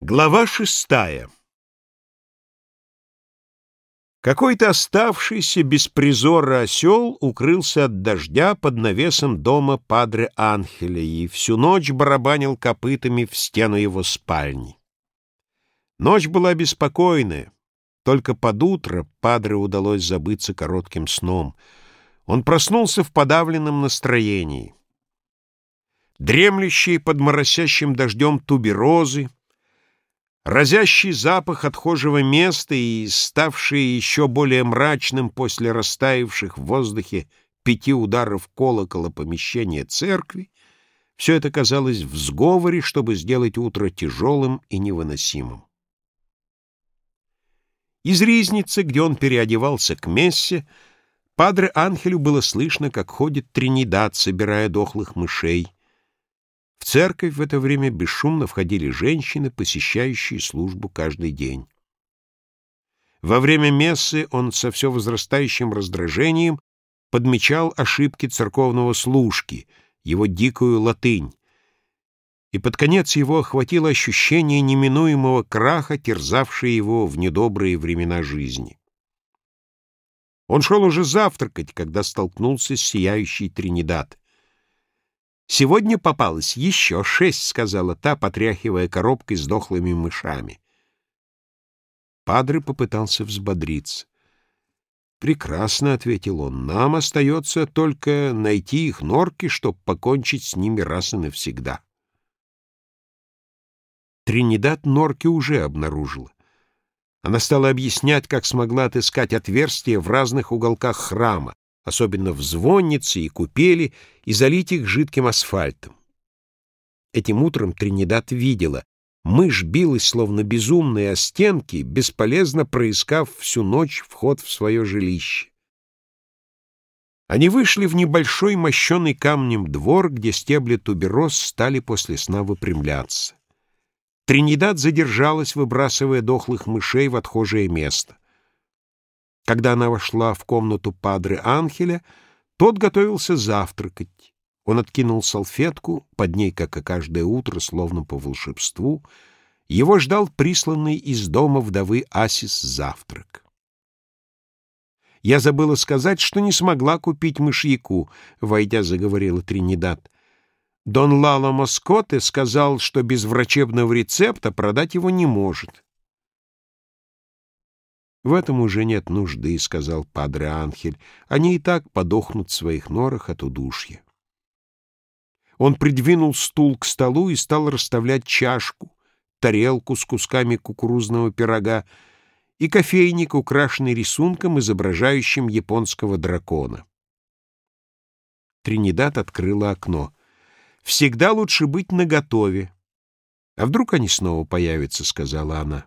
Глава шестая Какой-то оставшийся без призора осел укрылся от дождя под навесом дома Падре Анхеля и всю ночь барабанил копытами в стену его спальни. Ночь была беспокойная, только под утро Падре удалось забыться коротким сном. Он проснулся в подавленном настроении. Дремлющие под моросящим дождем туберозы, Разящий запах отхожего места и ставший еще более мрачным после растаявших в воздухе пяти ударов колокола помещения церкви, все это казалось в сговоре, чтобы сделать утро тяжелым и невыносимым. Из ризницы, где он переодевался к мессе, Падре Анхелю было слышно, как ходит Тринидад, собирая дохлых мышей, церковь в это время бесшумно входили женщины, посещающие службу каждый день. Во время мессы он со все возрастающим раздражением подмечал ошибки церковного служки, его дикую латынь, и под конец его охватило ощущение неминуемого краха, терзавшее его в недобрые времена жизни. Он шел уже завтракать, когда столкнулся с сияющей Тринидад. «Сегодня попалось еще шесть», — сказала та, потряхивая коробкой с дохлыми мышами. Падре попытался взбодриться. «Прекрасно», — ответил он, — «нам остается только найти их норки, чтобы покончить с ними раз и навсегда». Тринидад норки уже обнаружила. Она стала объяснять, как смогла отыскать отверстия в разных уголках храма, особенно в звоннице и купели, и залить их жидким асфальтом. Этим утром Тринидад видела, мышь билась словно безумная о стенки, бесполезно проискав всю ночь вход в свое жилище. Они вышли в небольшой мощенный камнем двор, где стебли тубероз стали после сна выпрямляться. Тринидад задержалась, выбрасывая дохлых мышей в отхожее место. Когда она вошла в комнату Падре Анхеля, тот готовился завтракать. Он откинул салфетку, под ней, как и каждое утро, словно по волшебству, его ждал присланный из дома вдовы Асис завтрак. «Я забыла сказать, что не смогла купить мышьяку», — войдя заговорила Тринидад. «Дон Лало Москоте сказал, что без врачебного рецепта продать его не может». «В этом уже нет нужды», — сказал Падре Анхель. «Они и так подохнут в своих норах от удушья». Он придвинул стул к столу и стал расставлять чашку, тарелку с кусками кукурузного пирога и кофейник, украшенный рисунком, изображающим японского дракона. Тринидад открыла окно. «Всегда лучше быть наготове. А вдруг они снова появятся?» — сказала она.